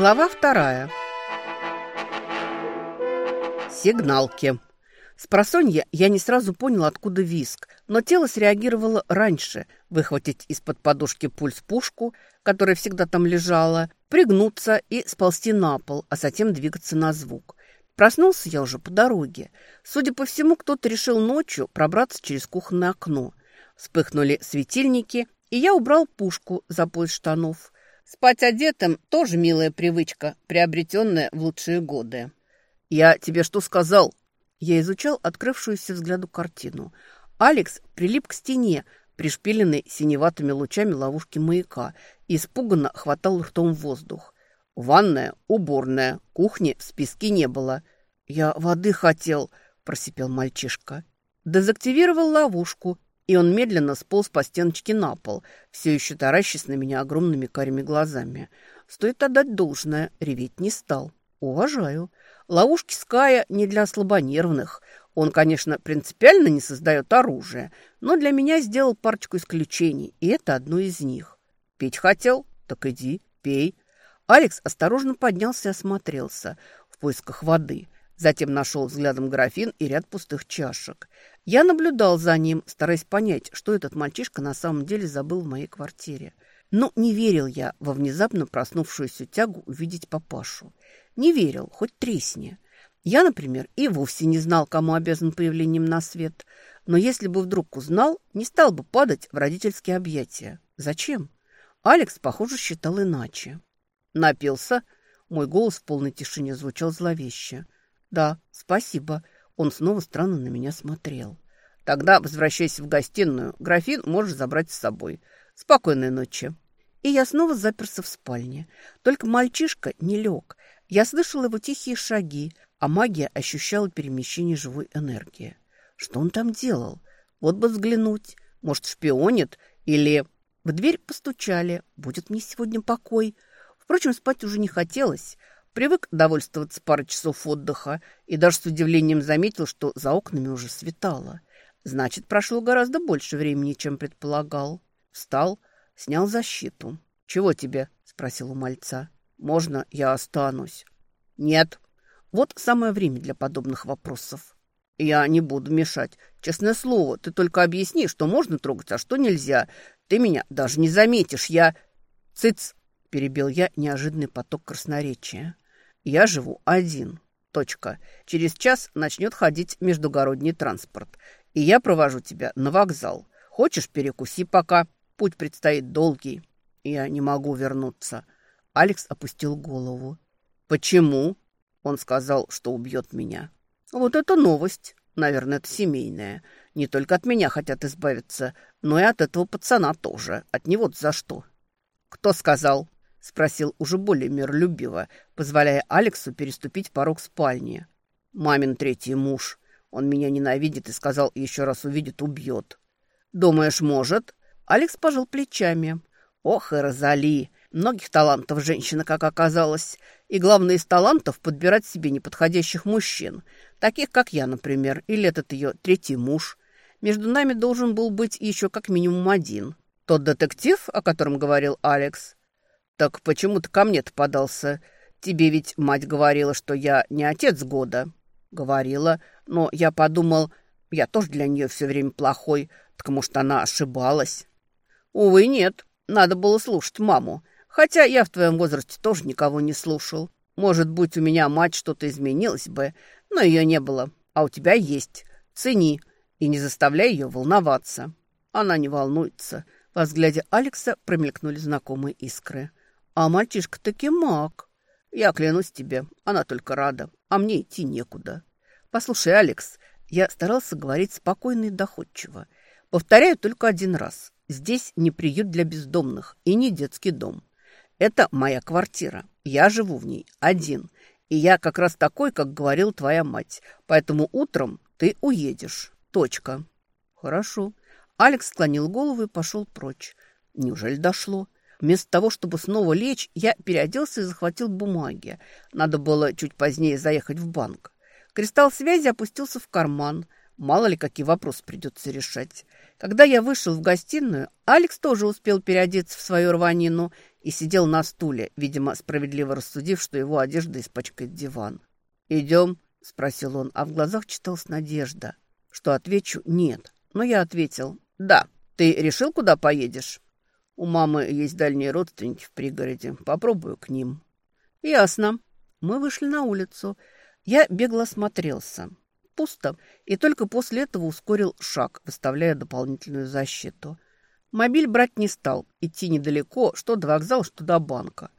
Глава вторая. Сигналки. С просонья я не сразу понял, откуда виск, но тело среагировало раньше. Выхватить из-под подушки пульс-пушку, которая всегда там лежала, пригнуться и сползти на пол, а затем двигаться на звук. Проснулся я уже по дороге. Судя по всему, кто-то решил ночью пробраться через кухонное окно. Вспыхнули светильники, и я убрал пушку за пояс штанов. Спать одетым – тоже милая привычка, приобретенная в лучшие годы. «Я тебе что сказал?» Я изучал открывшуюся взгляду картину. Алекс прилип к стене, пришпиленный синеватыми лучами ловушки маяка, и испуганно хватал ртом воздух. Ванная, уборная, кухни в списке не было. «Я воды хотел», – просипел мальчишка. Дезактивировал ловушку и он медленно сполз по стеночке на пол, все еще таращась на меня огромными карими глазами. Стоит отдать должное, реветь не стал. Уважаю. Ловушки Ская не для слабонервных. Он, конечно, принципиально не создает оружие, но для меня сделал парочку исключений, и это одно из них. Пить хотел? Так иди, пей. Алекс осторожно поднялся и осмотрелся в поисках воды – Затем нашел взглядом графин и ряд пустых чашек. Я наблюдал за ним, стараясь понять, что этот мальчишка на самом деле забыл в моей квартире. Но не верил я во внезапно проснувшуюся тягу увидеть папашу. Не верил, хоть тресни. Я, например, и вовсе не знал, кому обязан появлением на свет. Но если бы вдруг узнал, не стал бы падать в родительские объятия. Зачем? Алекс, похоже, считал иначе. Напился. Мой голос в полной тишине звучал зловеще. «Да, спасибо». Он снова странно на меня смотрел. «Тогда возвращайся в гостиную. Графин можешь забрать с собой. Спокойной ночи». И я снова заперся в спальне. Только мальчишка не лег. Я слышал его тихие шаги, а магия ощущала перемещение живой энергии. Что он там делал? Вот бы взглянуть. Может, шпионит? Или... В дверь постучали. Будет мне сегодня покой. Впрочем, спать уже не хотелось. Привык довольствоваться парой часов отдыха и даже с удивлением заметил, что за окнами уже светало. Значит, прошло гораздо больше времени, чем предполагал. Встал, снял защиту. «Чего тебе?» – спросил у мальца. «Можно я останусь?» «Нет». Вот самое время для подобных вопросов. «Я не буду мешать. Честное слово, ты только объясни, что можно трогать, а что нельзя. Ты меня даже не заметишь. Я...» «Цыц!» – перебил я неожиданный поток красноречия. Я живу один. Точка. Через час начнет ходить междугородний транспорт. И я провожу тебя на вокзал. Хочешь, перекуси пока. Путь предстоит долгий. Я не могу вернуться. Алекс опустил голову. Почему? Он сказал, что убьет меня. Вот это новость. Наверное, это семейная. Не только от меня хотят избавиться, но и от этого пацана тоже. От него за что? Кто сказал? — спросил уже более миролюбиво, позволяя Алексу переступить порог спальни. «Мамин третий муж. Он меня ненавидит и сказал, еще раз увидит, убьет». «Думаешь, может?» Алекс пожал плечами. «Ох и Розали! Многих талантов женщина, как оказалось. И главное из талантов — подбирать себе неподходящих мужчин. Таких, как я, например, или этот ее третий муж. Между нами должен был быть еще как минимум один. Тот детектив, о котором говорил Алекс, «Так почему ты ко мне-то подался? Тебе ведь мать говорила, что я не отец года». «Говорила, но я подумал, я тоже для нее все время плохой, потому что она ошибалась». «Увы, нет, надо было слушать маму, хотя я в твоем возрасте тоже никого не слушал. Может быть, у меня мать что-то изменилась бы, но ее не было, а у тебя есть. Цени и не заставляй ее волноваться». Она не волнуется. Во взгляде Алекса промелькнули знакомые искры. А мальчишка таки маг. Я клянусь тебе, она только рада, а мне идти некуда. Послушай, Алекс, я старался говорить спокойно и доходчиво. Повторяю только один раз. Здесь не приют для бездомных и не детский дом. Это моя квартира. Я живу в ней один. И я как раз такой, как говорила твоя мать. Поэтому утром ты уедешь. Точка. Хорошо. Алекс склонил голову и пошел прочь. Неужели дошло? Вместо того, чтобы снова лечь, я переоделся и захватил бумаги. Надо было чуть позднее заехать в банк. Кристалл связи опустился в карман. Мало ли, какие вопросы придется решать. Когда я вышел в гостиную, Алекс тоже успел переодеться в свою рванину и сидел на стуле, видимо, справедливо рассудив, что его одежда испачкает диван. «Идем?» – спросил он, а в глазах читалась надежда, что отвечу «нет». Но я ответил «да». «Ты решил, куда поедешь?» «У мамы есть дальние родственники в пригороде. Попробую к ним». «Ясно». Мы вышли на улицу. Я бегло смотрелся. Пусто. И только после этого ускорил шаг, выставляя дополнительную защиту. Мобиль брать не стал. Идти недалеко, что до вокзала, что до банка.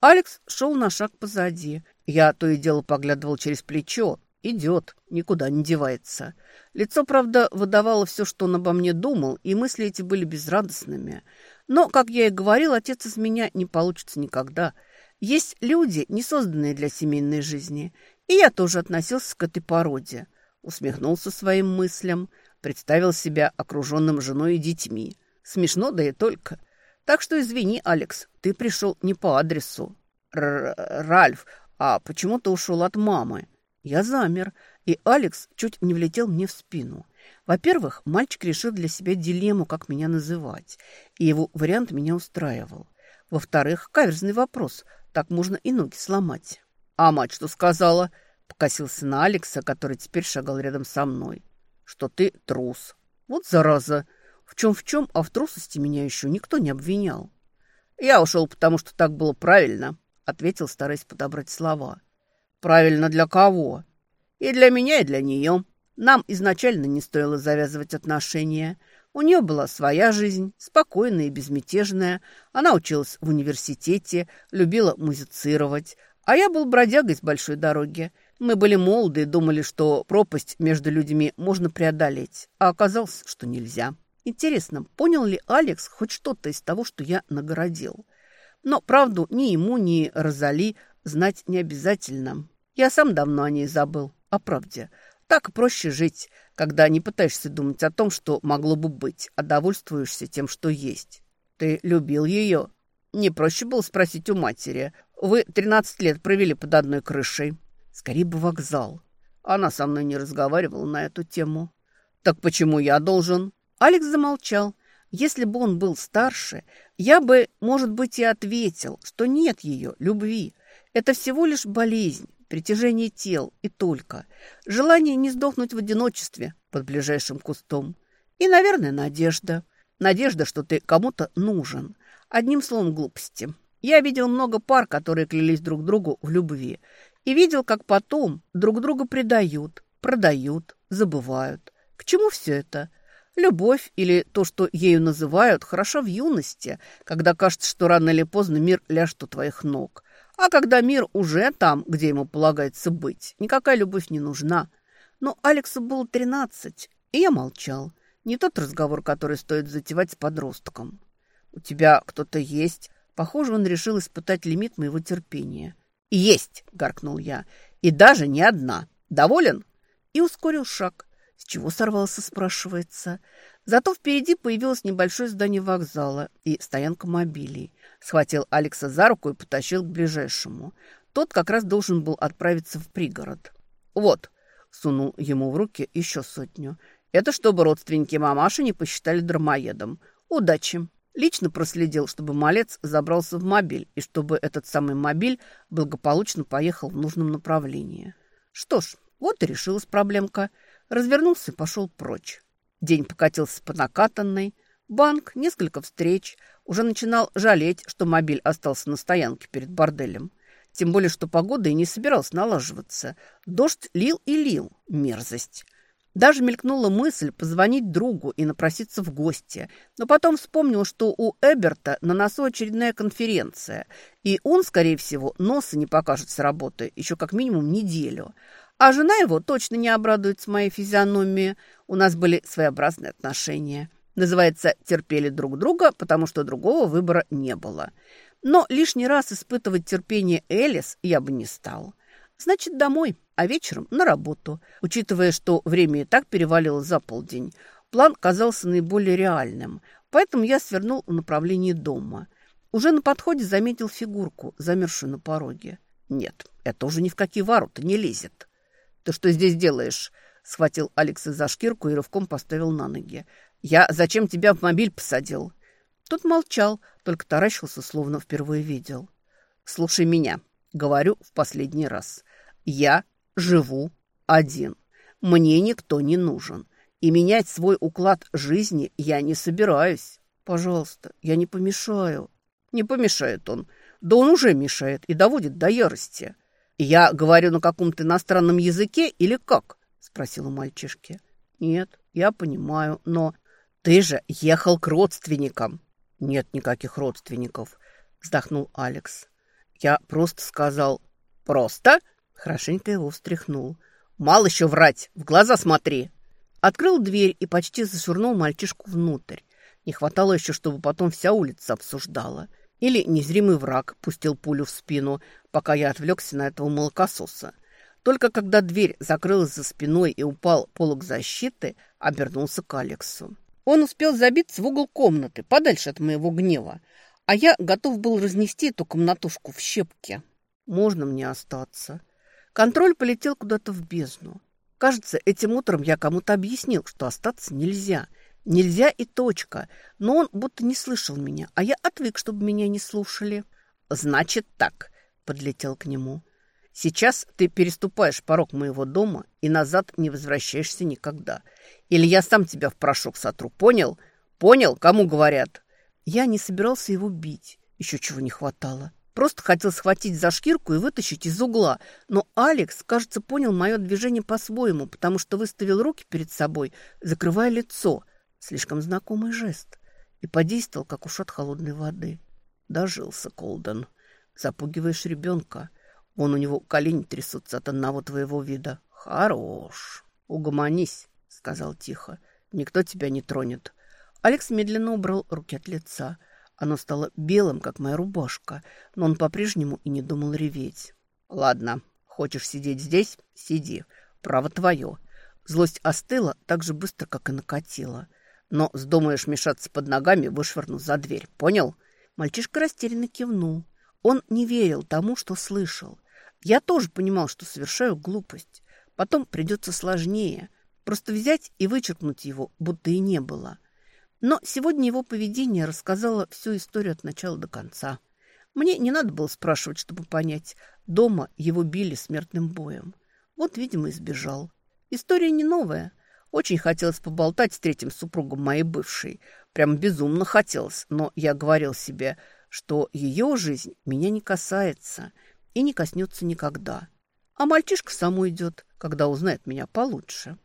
Алекс шел на шаг позади. Я то и дело поглядывал через плечо. Идет, никуда не девается. Лицо, правда, выдавало все, что он обо мне думал, и мысли эти были безрадостными. Но, как я и говорил, отец из меня не получится никогда. Есть люди, не созданные для семейной жизни. И я тоже относился к этой породе. Усмехнулся своим мыслям, представил себя окруженным женой и детьми. Смешно, да и только. Так что извини, Алекс, ты пришел не по адресу. Р Ральф, а почему ты ушел от мамы? Я замер, и Алекс чуть не влетел мне в спину. Во-первых, мальчик решил для себя дилемму, как меня называть, и его вариант меня устраивал. Во-вторых, каверзный вопрос, так можно и ноги сломать. «А мать что сказала?» – покосился на Алекса, который теперь шагал рядом со мной. «Что ты трус». «Вот зараза! В чем в чем, а в трусости меня еще никто не обвинял». «Я ушел, потому что так было правильно», – ответил, стараясь подобрать слова. Правильно для кого? И для меня, и для нее. Нам изначально не стоило завязывать отношения. У нее была своя жизнь, спокойная и безмятежная. Она училась в университете, любила музицировать. А я был бродягой с большой дороги. Мы были молоды и думали, что пропасть между людьми можно преодолеть. А оказалось, что нельзя. Интересно, понял ли Алекс хоть что-то из того, что я нагородил? Но правду ни ему, ни Розали знать не обязательно. Я сам давно о ней забыл, о правде. Так проще жить, когда не пытаешься думать о том, что могло бы быть, а довольствуешься тем, что есть. Ты любил ее? Не проще было спросить у матери. Вы 13 лет провели под одной крышей. Скорее бы вокзал. Она со мной не разговаривала на эту тему. Так почему я должен? Алекс замолчал. Если бы он был старше, я бы, может быть, и ответил, что нет ее, любви. Это всего лишь болезнь, притяжение тел и только. Желание не сдохнуть в одиночестве под ближайшим кустом. И, наверное, надежда. Надежда, что ты кому-то нужен. Одним словом, глупости. Я видел много пар, которые клялись друг другу в любви. И видел, как потом друг друга предают, продают, забывают. К чему все это? Любовь или то, что ею называют, хорошо в юности, когда кажется, что рано или поздно мир ляжет у твоих ног. А когда мир уже там, где ему полагается быть, никакая любовь не нужна. Но Алексу было тринадцать, и я молчал. Не тот разговор, который стоит затевать с подростком. «У тебя кто-то есть?» Похоже, он решил испытать лимит моего терпения. «Есть!» – гаркнул я. «И даже не одна. Доволен?» И ускорил шаг. С чего сорвался, спрашивается. Зато впереди появилось небольшое здание вокзала и стоянка мобилей. Схватил Алекса за руку и потащил к ближайшему. Тот как раз должен был отправиться в пригород. «Вот», — сунул ему в руки еще сотню. «Это чтобы родственники мамаши не посчитали дармоедом. Удачи!» Лично проследил, чтобы малец забрался в мобиль и чтобы этот самый мобиль благополучно поехал в нужном направлении. Что ж, вот и решилась проблемка. Развернулся и пошел прочь. День покатился по накатанной. Банк, несколько встреч. Уже начинал жалеть, что мобиль остался на стоянке перед борделем. Тем более, что погода и не собиралась налаживаться. Дождь лил и лил. Мерзость. Даже мелькнула мысль позвонить другу и напроситься в гости. Но потом вспомнил, что у Эберта на носу очередная конференция. И он, скорее всего, носа не покажет с работы еще как минимум неделю. А жена его точно не обрадуется моей физиономии. У нас были своеобразные отношения. Называется, терпели друг друга, потому что другого выбора не было. Но лишний раз испытывать терпение Элис я бы не стал. Значит, домой, а вечером на работу. Учитывая, что время и так перевалило за полдень, план казался наиболее реальным, поэтому я свернул в направлении дома. Уже на подходе заметил фигурку, замершую на пороге. Нет, это уже ни в какие ворота не лезет. «Ты что здесь делаешь?» Схватил Алекса за шкирку и рывком поставил на ноги. «Я зачем тебя в мобиль посадил?» Тот молчал, только таращился, словно впервые видел. «Слушай меня», — говорю в последний раз. «Я живу один. Мне никто не нужен. И менять свой уклад жизни я не собираюсь. Пожалуйста, я не помешаю». Не помешает он. Да он уже мешает и доводит до ярости. «Я говорю на каком-то иностранном языке или как?» – спросила мальчишки. «Нет, я понимаю, но ты же ехал к родственникам». «Нет никаких родственников», – вздохнул Алекс. «Я просто сказал...» «Просто?» – хорошенько его встряхнул. «Мало еще врать, в глаза смотри!» Открыл дверь и почти зашвырнул мальчишку внутрь. Не хватало еще, чтобы потом вся улица обсуждала. Или незримый враг пустил пулю в спину, пока я отвлекся на этого молокососа. Только когда дверь закрылась за спиной и упал полог защиты, обернулся к Алексу. Он успел забиться в угол комнаты, подальше от моего гнева, а я готов был разнести эту комнатушку в щепки. Можно мне остаться? Контроль полетел куда-то в бездну. Кажется, этим утром я кому-то объяснил, что остаться нельзя – Нельзя и точка. Но он будто не слышал меня, а я отвык, чтобы меня не слушали. Значит так, подлетел к нему. Сейчас ты переступаешь порог моего дома и назад не возвращаешься никогда. Или я сам тебя в порошок сотру, понял? Понял, кому говорят? Я не собирался его бить, еще чего не хватало. Просто хотел схватить за шкирку и вытащить из угла. Но Алекс, кажется, понял мое движение по-своему, потому что выставил руки перед собой, закрывая лицо – Слишком знакомый жест. И подействовал, как ушат холодной воды. Дожился, Колден. Запугиваешь ребенка. Вон у него колени трясутся от одного твоего вида. Хорош. Угомонись, сказал тихо. Никто тебя не тронет. Алекс медленно убрал руки от лица. Оно стало белым, как моя рубашка, но он по-прежнему и не думал реветь. «Ладно, хочешь сидеть здесь? Сиди. Право твое». Злость остыла так же быстро, как и накатила. Но вздумаешь мешаться под ногами, вышвырну за дверь. Понял?» Мальчишка растерянно кивнул. Он не верил тому, что слышал. Я тоже понимал, что совершаю глупость. Потом придется сложнее. Просто взять и вычеркнуть его, будто и не было. Но сегодня его поведение рассказало всю историю от начала до конца. Мне не надо было спрашивать, чтобы понять. Дома его били смертным боем. Вот, видимо, избежал. История не новая – очень хотелось поболтать с третьим супругом моей бывшей. Прям безумно хотелось, но я говорил себе, что ее жизнь меня не касается и не коснется никогда. А мальчишка сам уйдет, когда узнает меня получше.